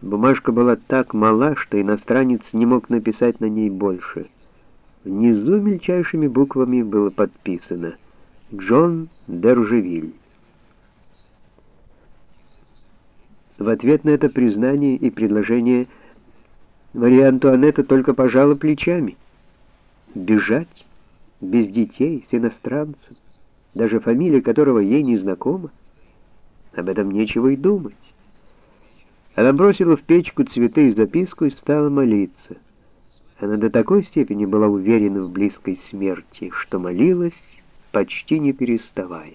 Бумажка была так мала, что иностранец не мог написать на ней больше. Внизу мельчайшими буквами было подписано «Джон Деружевиль». В ответ на это признание и предложение Мария Антуанетта только пожала плечами. Бежать? Без детей, с иностранцем, даже фамилия которого ей не знакома? Об этом нечего и думать. Она бросила в печку цветы и записку и стала молиться. Она до такой степени была уверена в близкой смерти, что молилась, почти не переставая.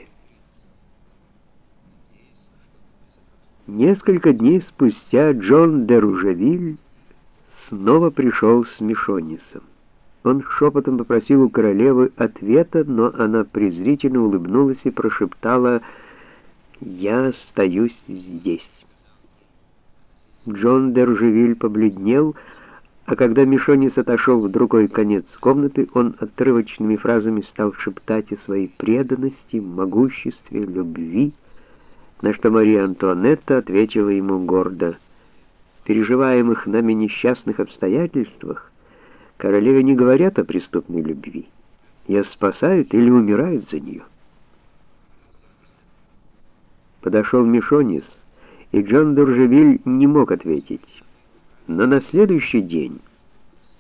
Несколько дней спустя Джон де Ружевиль снова пришел с Мишонисом. Он шепотом попросил у королевы ответа, но она презрительно улыбнулась и прошептала «Я остаюсь здесь». Джон Держевиль побледнел, а когда Мишонис отошел в другой конец комнаты, он отрывочными фразами стал шептать о своей преданности, могуществе, любви, на что Мария Антуанетта ответила ему гордо. Переживаемых нами несчастных обстоятельствах королеве не говорят о преступной любви. Ее спасают или умирают за нее. Подошел Мишонис, и Джон Дуржевиль не мог ответить. Но на следующий день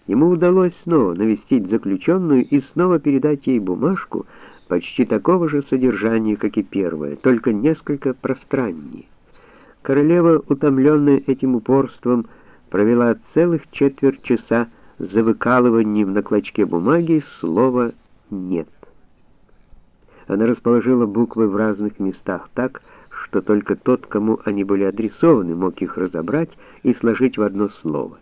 ему удалось снова навестить заключенную и снова передать ей бумажку почти такого же содержания, как и первая, только несколько пространнее. Королева, утомленная этим упорством, провела целых четверть часа за выкалыванием на клочке бумаги слова «нет». Она расположила буквы в разных местах так, что только тот, кому они были адресованы, мог их разобрать и сложить в одно слово.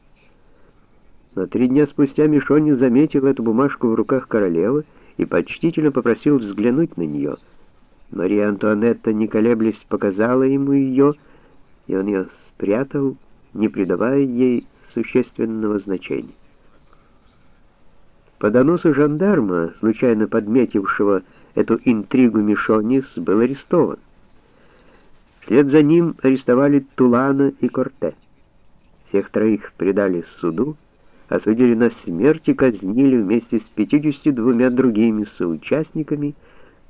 Но три дня спустя Мишонин заметил эту бумажку в руках королевы и почтительно попросил взглянуть на нее. Мария Антуанетта, не колеблясь, показала ему ее, и он ее спрятал, не придавая ей существенного значения. По доносу жандарма, случайно подметившего эту интригу Мишонис, был арестован. Вслед за ним арестовали Тулана и Корте. Всех троих предали суду, осудили на смерть и казнили вместе с 52 другими соучастниками,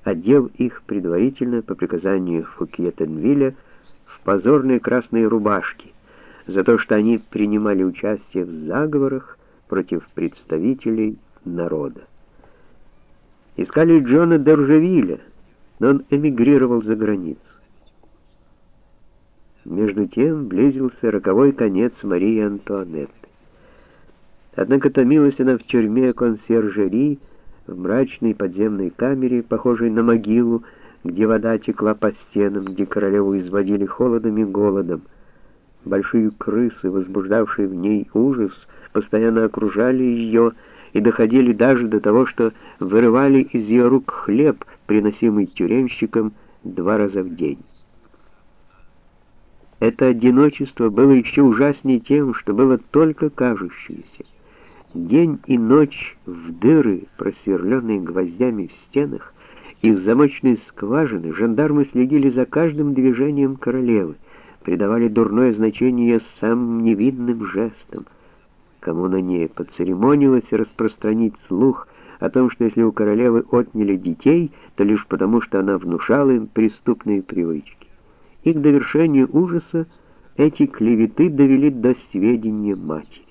одев их предварительно по приказанию Фукьетенвиля в позорные красные рубашки за то, что они принимали участие в заговорах против представителей народа. Искали Джона Доржевиля, но он эмигрировал за границу. Между тем близился роковой конец Марии Антуанетты. Однако томилась она в тюрьме консьержери, в мрачной подземной камере, похожей на могилу, где вода текла по стенам, где королеву изводили холодом и голодом. Большие крысы, возбуждавшие в ней ужас, постоянно окружали ее и доходили даже до того, что вырывали из ее рук хлеб, приносимый тюремщикам два раза в день. Это одиночество было еще ужаснее тем, что было только кажущееся. День и ночь в дыры, просверленные гвоздями в стенах, и в замочные скважины жандармы следили за каждым движением королевы, придавали дурное значение ее самым невинным жестам. Кому на ней поцеремонилось распространить слух о том, что если у королевы отняли детей, то лишь потому, что она внушала им преступные привычки и к довершению ужаса эти клеветы довели до сведения матери.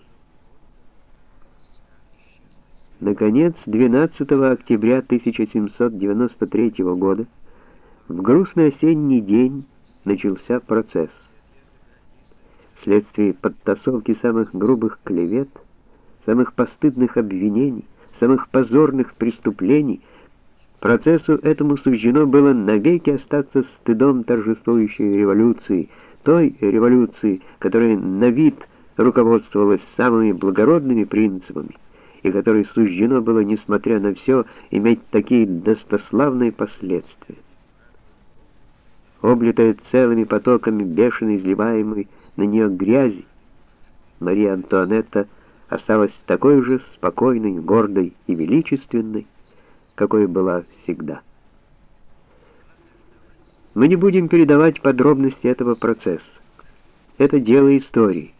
Наконец, 12 октября 1793 года, в грустный осенний день, начался процесс. Вследствие подтасовки самых грубых клевет, самых постыдных обвинений, самых позорных преступлений – Процессу этому суждено было навеки остаться стыдом торжествующей революции, той революции, которая на вид руководствовалась самыми благородными принципами, и которой суждено было, несмотря на все, иметь такие достославные последствия. Облитая целыми потоками бешено изливаемой на нее грязи, Мария Антуанетта осталась такой же спокойной, гордой и величественной, какой была всегда. Мы не будем передавать подробности этого процесса. это дело истории.